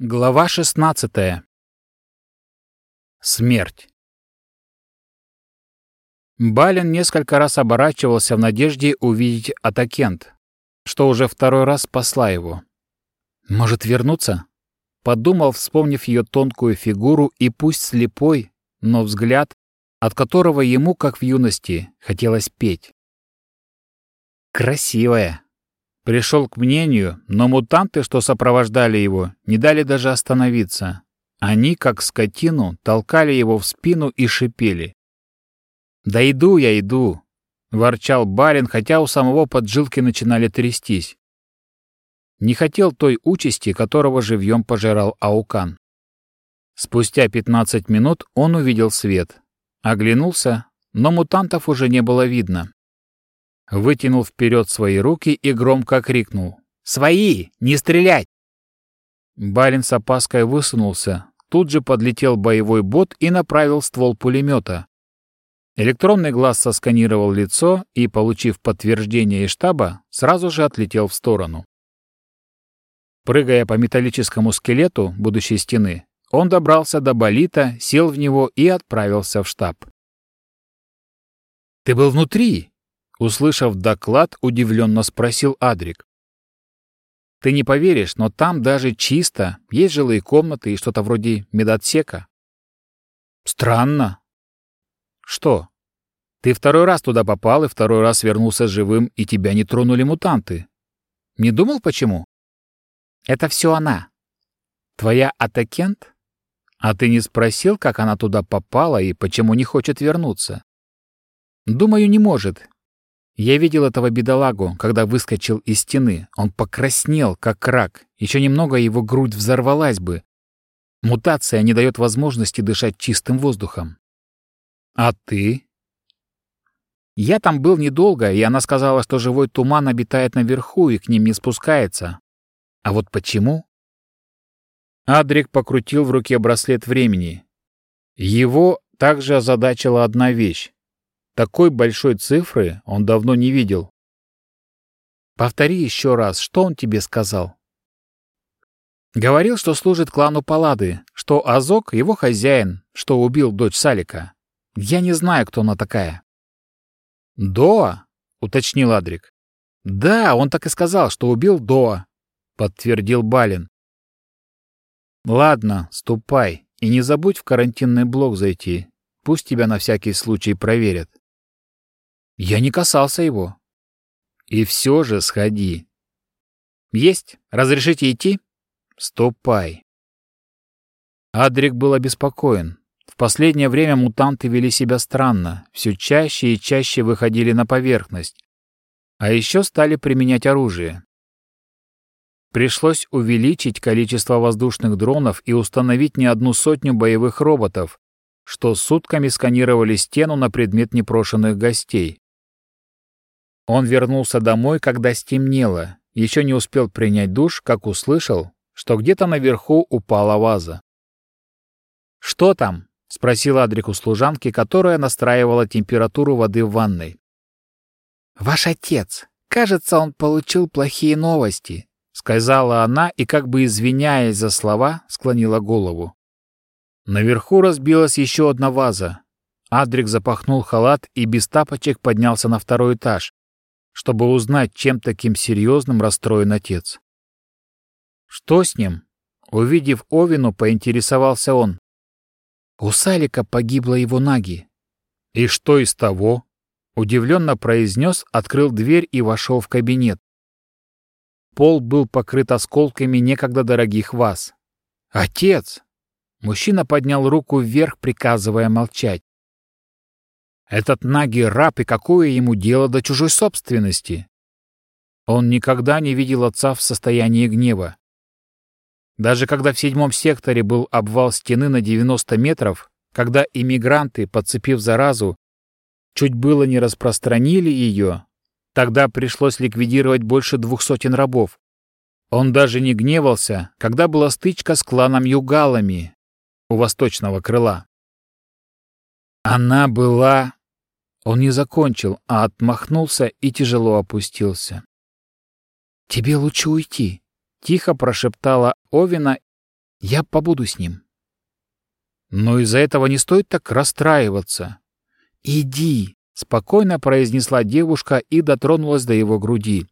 Глава 16. Смерть. Балин несколько раз оборачивался в надежде увидеть Атакент, что уже второй раз спасла его. Может вернуться? Подумал, вспомнив ее тонкую фигуру и пусть слепой, но взгляд, от которого ему, как в юности, хотелось петь. Красивая, Пришел к мнению, но мутанты, что сопровождали его, не дали даже остановиться. Они, как скотину, толкали его в спину и шипели. «Да иду я, иду!» — ворчал барин, хотя у самого поджилки начинали трястись. Не хотел той участи, которого живьем пожирал Аукан. Спустя пятнадцать минут он увидел свет. Оглянулся, но мутантов уже не было видно вытянул вперед свои руки и громко крикнул. «Свои! Не стрелять!» Балин с опаской высунулся. Тут же подлетел боевой бот и направил ствол пулемета. Электронный глаз сосканировал лицо и, получив подтверждение из штаба, сразу же отлетел в сторону. Прыгая по металлическому скелету будущей стены, он добрался до болита, сел в него и отправился в штаб. «Ты был внутри!» Услышав доклад, удивленно спросил Адрик. «Ты не поверишь, но там даже чисто, есть жилые комнаты и что-то вроде медотсека». «Странно». «Что? Ты второй раз туда попал и второй раз вернулся живым, и тебя не тронули мутанты. Не думал, почему?» «Это все она. Твоя Атакент? А ты не спросил, как она туда попала и почему не хочет вернуться?» «Думаю, не может, я видел этого бедолагу, когда выскочил из стены. Он покраснел, как рак. Еще немного его грудь взорвалась бы. Мутация не дает возможности дышать чистым воздухом. А ты? Я там был недолго, и она сказала, что живой туман обитает наверху и к ним не спускается. А вот почему? Адрик покрутил в руке браслет времени. Его также озадачила одна вещь. Такой большой цифры он давно не видел. Повтори еще раз, что он тебе сказал? Говорил, что служит клану Палады, что Азок — его хозяин, что убил дочь Салика. Я не знаю, кто она такая. «Доа?» — уточнил Адрик. «Да, он так и сказал, что убил Доа», — подтвердил Балин. «Ладно, ступай, и не забудь в карантинный блок зайти. Пусть тебя на всякий случай проверят. Я не касался его. И все же сходи. Есть. Разрешите идти? Ступай. Адрик был обеспокоен. В последнее время мутанты вели себя странно, все чаще и чаще выходили на поверхность, а еще стали применять оружие. Пришлось увеличить количество воздушных дронов и установить не одну сотню боевых роботов, что сутками сканировали стену на предмет непрошенных гостей. Он вернулся домой, когда стемнело, еще не успел принять душ, как услышал, что где-то наверху упала ваза. «Что там?» — спросил Адрик у служанки, которая настраивала температуру воды в ванной. «Ваш отец. Кажется, он получил плохие новости», — сказала она и, как бы извиняясь за слова, склонила голову. Наверху разбилась еще одна ваза. Адрик запахнул халат и без тапочек поднялся на второй этаж, чтобы узнать, чем таким серьезным расстроен отец. «Что с ним?» Увидев Овину, поинтересовался он. У Салика погибла его наги. «И что из того?» Удивленно произнес, открыл дверь и вошел в кабинет. Пол был покрыт осколками некогда дорогих ваз. «Отец!» Мужчина поднял руку вверх, приказывая молчать. Этот Наги раб, и какое ему дело до чужой собственности? Он никогда не видел отца в состоянии гнева. Даже когда в седьмом секторе был обвал стены на 90 метров, когда иммигранты, подцепив заразу, чуть было не распространили ее, тогда пришлось ликвидировать больше двух сотен рабов. Он даже не гневался, когда была стычка с кланом Югалами у восточного крыла. Она была он не закончил, а отмахнулся и тяжело опустился. «Тебе лучше уйти», — тихо прошептала Овина Я побуду с ним. Но из-за этого не стоит так расстраиваться. Иди, спокойно произнесла девушка и дотронулась до его груди.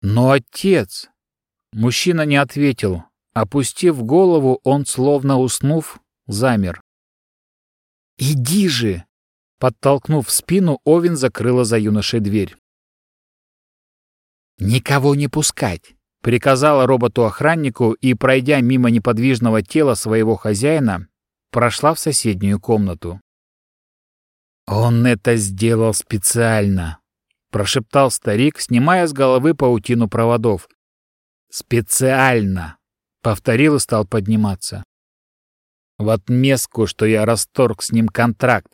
Но отец... Мужчина не ответил. Опустив голову, он, словно уснув, замер. «Иди же!» Подтолкнув спину, Овен закрыла за юношей дверь. «Никого не пускать!» — приказала роботу-охраннику и, пройдя мимо неподвижного тела своего хозяина, прошла в соседнюю комнату. «Он это сделал специально!» — прошептал старик, снимая с головы паутину проводов. «Специально!» — повторил и стал подниматься. «В отместку, что я расторг с ним контракт,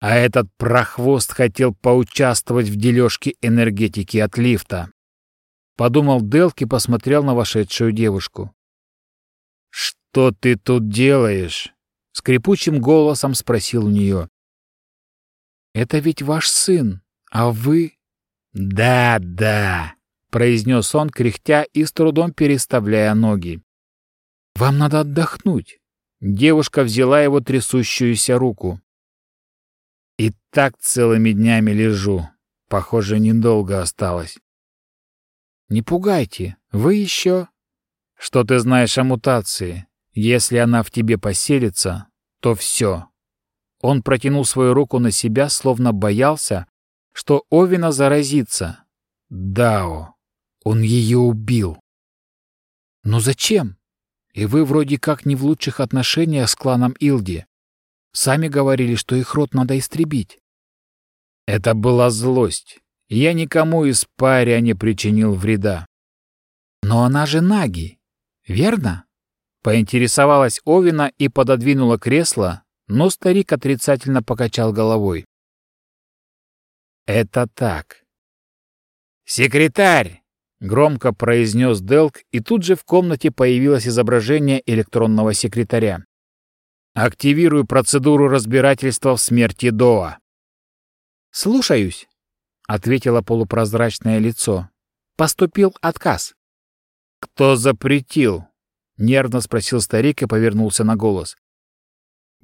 а этот прохвост хотел поучаствовать в дележке энергетики от лифта. Подумал Делки посмотрел на вошедшую девушку. «Что ты тут делаешь?» — скрипучим голосом спросил у нее. «Это ведь ваш сын, а вы...» «Да, да», — произнес он, кряхтя и с трудом переставляя ноги. «Вам надо отдохнуть». Девушка взяла его трясущуюся руку. И так целыми днями лежу. Похоже, недолго осталось. Не пугайте, вы еще... Что ты знаешь о мутации? Если она в тебе поселится, то все. Он протянул свою руку на себя, словно боялся, что Овина заразится. Дао. Он ее убил. Но зачем? И вы вроде как не в лучших отношениях с кланом Илди. Сами говорили, что их род надо истребить. Это была злость. Я никому из паря не причинил вреда. Но она же Наги, верно? Поинтересовалась Овина и пододвинула кресло, но старик отрицательно покачал головой. Это так. Секретарь! Громко произнес Делк, и тут же в комнате появилось изображение электронного секретаря. Активирую процедуру разбирательства в смерти Доа. «Слушаюсь», — ответило полупрозрачное лицо. «Поступил отказ». «Кто запретил?» — нервно спросил старик и повернулся на голос.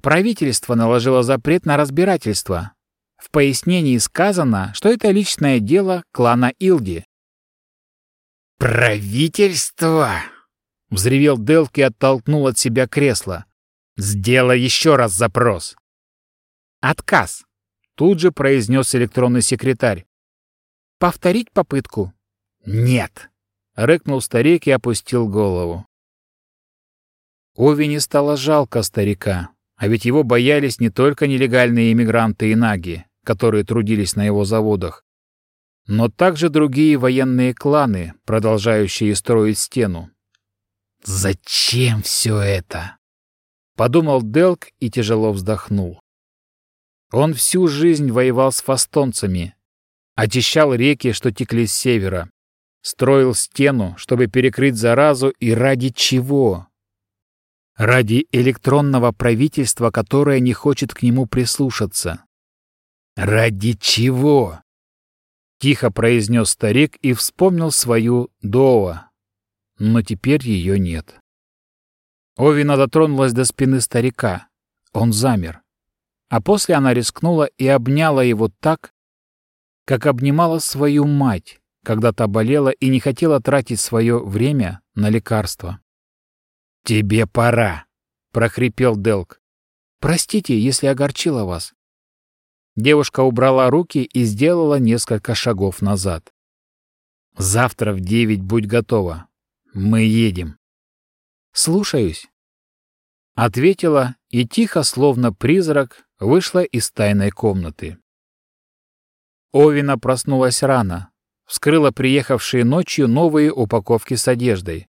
«Правительство наложило запрет на разбирательство. В пояснении сказано, что это личное дело клана Илди». «Правительство!» — взревел Делки и оттолкнул от себя кресло. «Сделай еще раз запрос». «Отказ», — тут же произнес электронный секретарь. «Повторить попытку?» «Нет», — рыкнул старик и опустил голову. Ови не стало жалко старика, а ведь его боялись не только нелегальные иммигранты и наги, которые трудились на его заводах, но также другие военные кланы, продолжающие строить стену. «Зачем все это?» Подумал Делк и тяжело вздохнул. Он всю жизнь воевал с фастонцами, очищал реки, что текли с севера, строил стену, чтобы перекрыть заразу, и ради чего? Ради электронного правительства, которое не хочет к нему прислушаться. Ради чего? Тихо произнес старик и вспомнил свою Доа, но теперь ее нет. Овина дотронулась до спины старика. Он замер. А после она рискнула и обняла его так, как обнимала свою мать, когда та болела и не хотела тратить свое время на лекарства. «Тебе пора!» — прохрипел Делк. «Простите, если огорчила вас». Девушка убрала руки и сделала несколько шагов назад. «Завтра в девять будь готова. Мы едем». «Слушаюсь», — ответила и тихо, словно призрак, вышла из тайной комнаты. Овина проснулась рано, вскрыла приехавшие ночью новые упаковки с одеждой.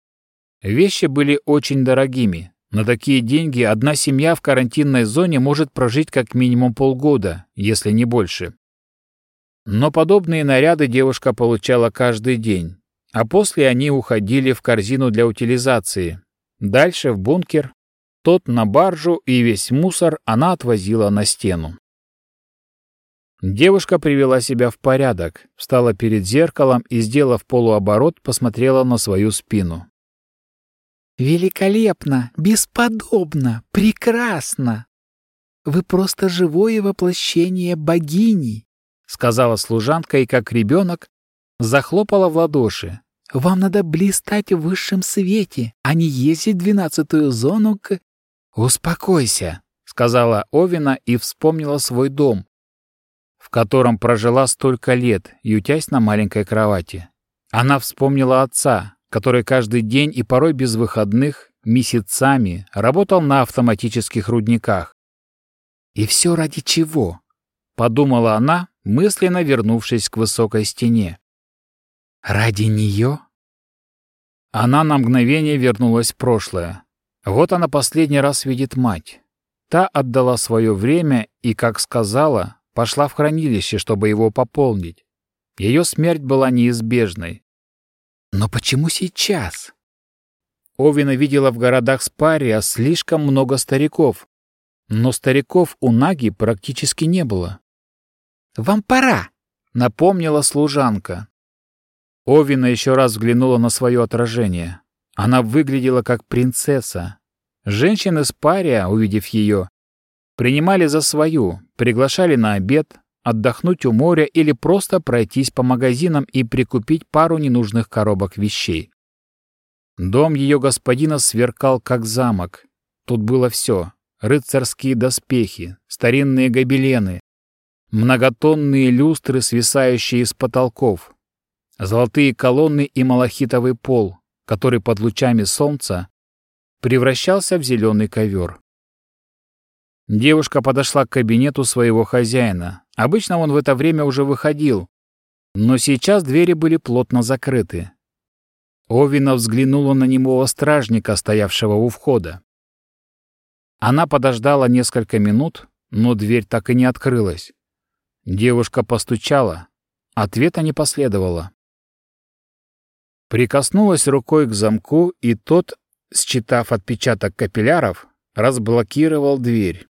Вещи были очень дорогими. На такие деньги одна семья в карантинной зоне может прожить как минимум полгода, если не больше. Но подобные наряды девушка получала каждый день, а после они уходили в корзину для утилизации, Дальше в бункер, тот на баржу и весь мусор она отвозила на стену. Девушка привела себя в порядок, встала перед зеркалом и, сделав полуоборот, посмотрела на свою спину. «Великолепно! Бесподобно! Прекрасно! Вы просто живое воплощение богини!» сказала служанка и, как ребенок, захлопала в ладоши. «Вам надо блистать в высшем свете, а не ездить двенадцатую зону к...» «Успокойся», — сказала Овина и вспомнила свой дом, в котором прожила столько лет, ютясь на маленькой кровати. Она вспомнила отца, который каждый день и порой без выходных, месяцами работал на автоматических рудниках. «И все ради чего?» — подумала она, мысленно вернувшись к высокой стене. «Ради нее?» Она на мгновение вернулась в прошлое. Вот она последний раз видит мать. Та отдала свое время и, как сказала, пошла в хранилище, чтобы его пополнить. Ее смерть была неизбежной. Но почему сейчас? Овина видела в городах Спария слишком много стариков, но стариков у Наги практически не было. «Вам пора!» — напомнила служанка. Овина еще раз взглянула на свое отражение. Она выглядела как принцесса. Женщины с пария, увидев ее, принимали за свою, приглашали на обед, отдохнуть у моря или просто пройтись по магазинам и прикупить пару ненужных коробок вещей. Дом ее господина сверкал, как замок. Тут было все — рыцарские доспехи, старинные гобелены, многотонные люстры, свисающие из потолков, золотые колонны и малахитовый пол, который под лучами солнца превращался в зеленый ковер. Девушка подошла к кабинету своего хозяина. Обычно он в это время уже выходил, но сейчас двери были плотно закрыты. Овина взглянула на немого стражника, стоявшего у входа. Она подождала несколько минут, но дверь так и не открылась. Девушка постучала. Ответа не последовало. Прикоснулась рукой к замку, и тот, считав отпечаток капилляров, разблокировал дверь.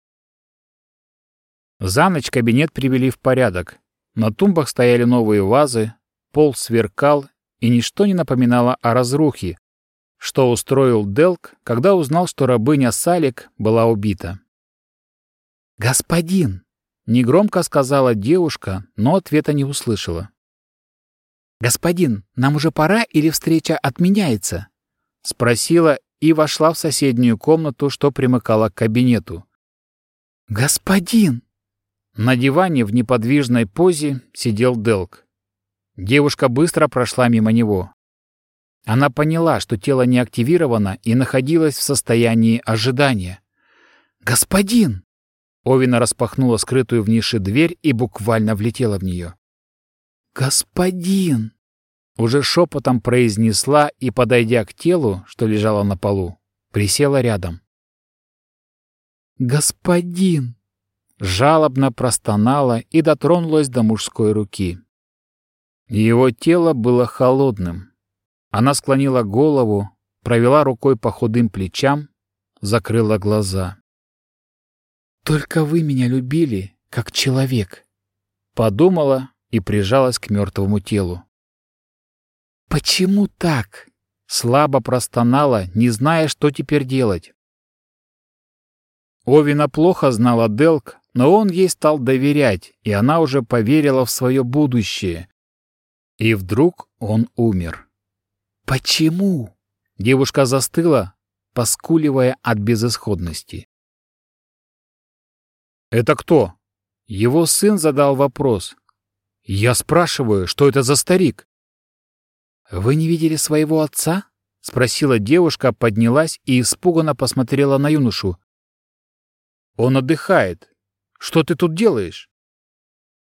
За ночь кабинет привели в порядок. На тумбах стояли новые вазы, пол сверкал, и ничто не напоминало о разрухе, что устроил Делк, когда узнал, что рабыня Салик была убита. «Господин!» — негромко сказала девушка, но ответа не услышала. «Господин, нам уже пора или встреча отменяется?» — спросила и вошла в соседнюю комнату, что примыкала к кабинету. «Господин!» На диване в неподвижной позе сидел Делк. Девушка быстро прошла мимо него. Она поняла, что тело не активировано и находилась в состоянии ожидания. «Господин!» Овина распахнула скрытую в нише дверь и буквально влетела в нее. «Господин!» Уже шепотом произнесла и, подойдя к телу, что лежало на полу, присела рядом. «Господин!» жалобно простонала и дотронулась до мужской руки. Его тело было холодным. Она склонила голову, провела рукой по худым плечам, закрыла глаза. «Только вы меня любили, как человек», — подумала и прижалась к мертвому телу. «Почему так?» — слабо простонала, не зная, что теперь делать. Овина плохо знала Делк, но он ей стал доверять, и она уже поверила в свое будущее. И вдруг он умер. «Почему?» Девушка застыла, поскуливая от безысходности. «Это кто?» Его сын задал вопрос. «Я спрашиваю, что это за старик?» «Вы не видели своего отца?» — спросила девушка, поднялась и испуганно посмотрела на юношу. «Он отдыхает. Что ты тут делаешь?»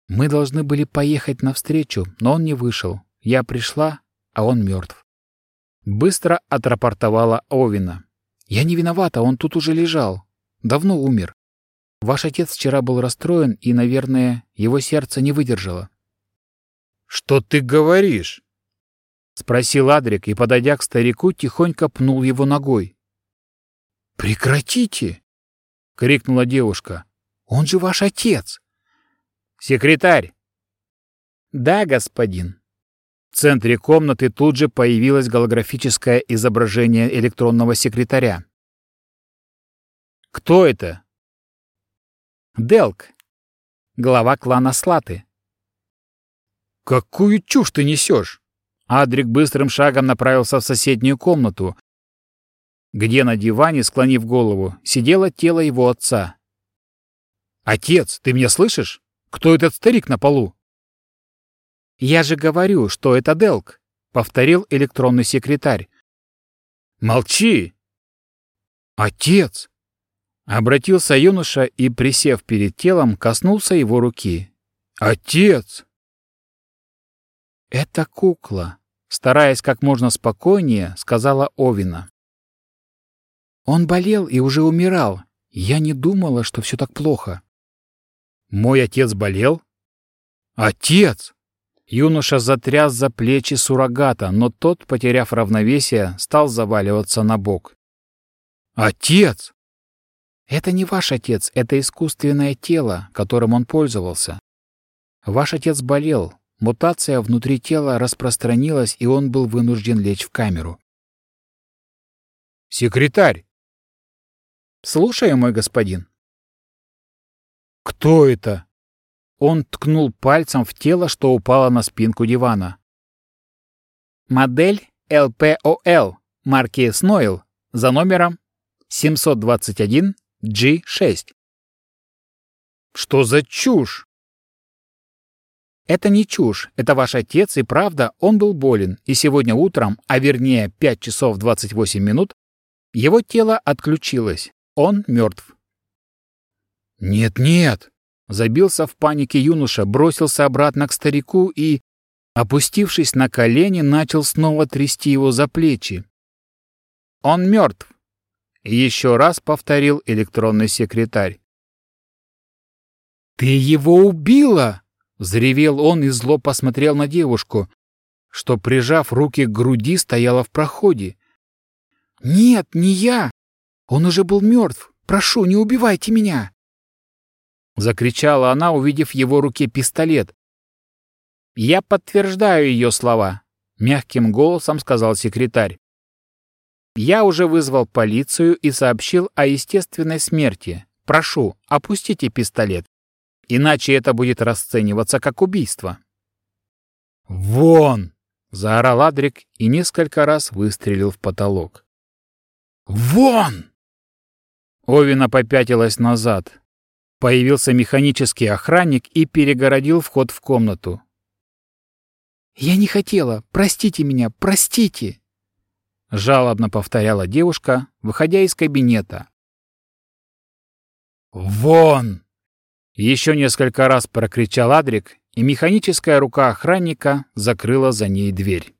Мы должны были поехать навстречу, но он не вышел. Я пришла, а он мертв. Быстро отрапортовала Овина. Я не виновата, он тут уже лежал. Давно умер. Ваш отец вчера был расстроен, и, наверное, его сердце не выдержало. «Что ты говоришь?» — спросил Адрик и, подойдя к старику, тихонько пнул его ногой. «Прекратите!» — крикнула девушка. Он же ваш отец. Секретарь. Да, господин. В центре комнаты тут же появилось голографическое изображение электронного секретаря. «Кто это?» «Делк, глава клана Слаты». «Какую чушь ты несешь?» Адрик быстрым шагом направился в соседнюю комнату, где на диване, склонив голову, сидело тело его отца. «Отец, ты меня слышишь? Кто этот старик на полу?» «Я же говорю, что это Делк», — повторил электронный секретарь. «Молчи!» «Отец!» Обратился юноша и, присев перед телом, коснулся его руки. «Отец!» «Это кукла», — стараясь как можно спокойнее, сказала Овина. «Он болел и уже умирал. Я не думала, что все так плохо». «Мой отец болел?» «Отец!» Юноша затряс за плечи суррогата, но тот, потеряв равновесие, стал заваливаться на бок. «Отец!» «Это не ваш отец, это искусственное тело, которым он пользовался. Ваш отец болел, мутация внутри тела распространилась, и он был вынужден лечь в камеру». «Секретарь!» «Слушаю, мой господин». «Кто это?» Он ткнул пальцем в тело, что упало на спинку дивана. Модель LPOL марки Snoil за номером 721G6. Что за чушь? Это не чушь, это ваш отец, и правда, он был болен, и сегодня утром, а вернее 5 часов 28 минут, его тело отключилось. Он мертв. Нет-нет, Забился в панике юноша, бросился обратно к старику и, опустившись на колени, начал снова трясти его за плечи. «Он мертв!» — еще раз повторил электронный секретарь. «Ты его убила!» — взревел он и зло посмотрел на девушку, что, прижав руки к груди, стояла в проходе. «Нет, не я! Он уже был мертв! Прошу, не убивайте меня!» — закричала она, увидев в его руке пистолет. «Я подтверждаю ее слова», — мягким голосом сказал секретарь. «Я уже вызвал полицию и сообщил о естественной смерти. Прошу, опустите пистолет, иначе это будет расцениваться как убийство». «Вон!» — заорал Адрик и несколько раз выстрелил в потолок. «Вон!» Овина попятилась назад. Появился механический охранник и перегородил вход в комнату. «Я не хотела! Простите меня! Простите!» Жалобно повторяла девушка, выходя из кабинета. «Вон!» Еще несколько раз прокричал Адрик, и механическая рука охранника закрыла за ней дверь.